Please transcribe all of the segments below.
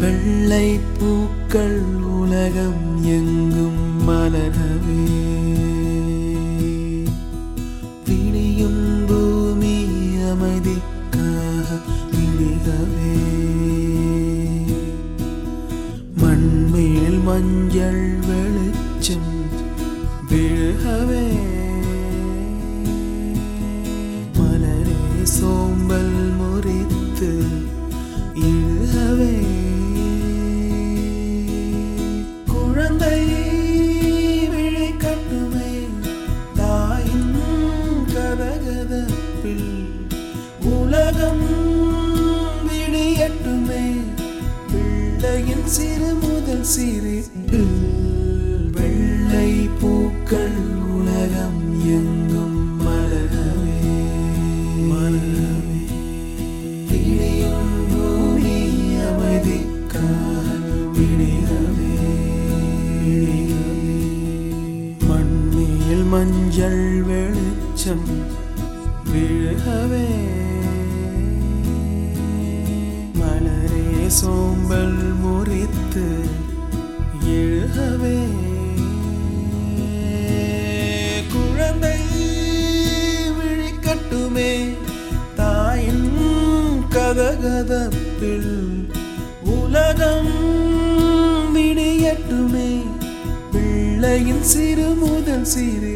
வெள்ளை பூக்கள் உலகம் எங்கும் மலரவே. உலகம் விடியட்டுமே பிள்ளையின் சிறு முதல் சிரிப்பு வெள்ளை பூக்கள் உலகம் எங்கும் மலரவே. மலரவே விடியும் பூமி அமைதிக்காக விடியவே மண்ணில் மஞ்சள் வெளிச்சம் விழகவே. சோம்பல் முறித்து எழுகவே. குழந்தை விழிக்கட்டுமே தாயின் கதகதப்பில் உலகம் விடியட்டுமே. பிள்ளையின் சிறு முதல் சிறு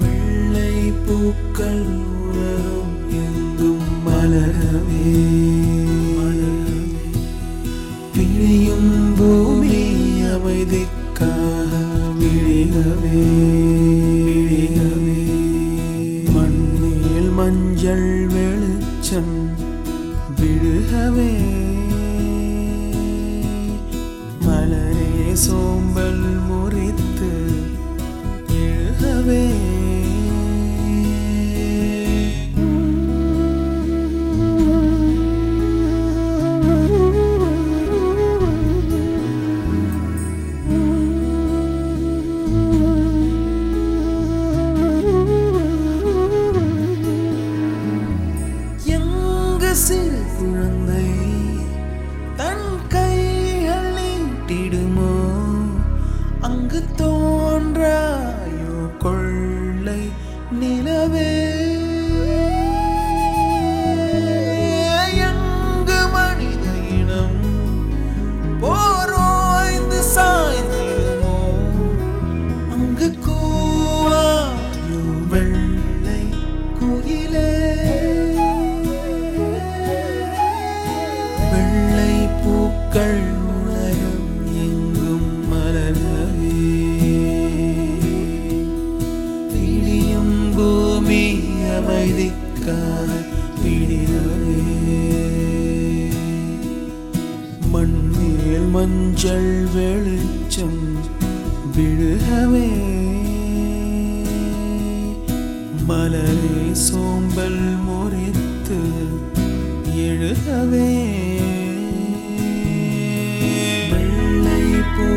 வெள்ளை பூக்கள் உலகம் எங்கும் மலரவே. பிழியும் பூமி அமைதிக்காக விழிகவே விழிகவே. மண்ணில் மஞ்சள் வெளிச்சம் விழுகவே. மலரே சோம் அங்கு தோன்றாயோ கொள்ளை நிலவே? எங்கு மனித இனம் போரோய்ந்து சாய்ந்திடுமோ? அங்கு கூவாயோ வெள்ளை குயிலே? வெள்ளை பூக்கள் உலகம் எங்கும் மலரவே எனக்காய் விடினாரே மண்ணில் மஞ்சள் வெளிச்சம் விழுகவே. மலரே சோம்பல் முறித்து எழுகவே. வெள்ளை பூ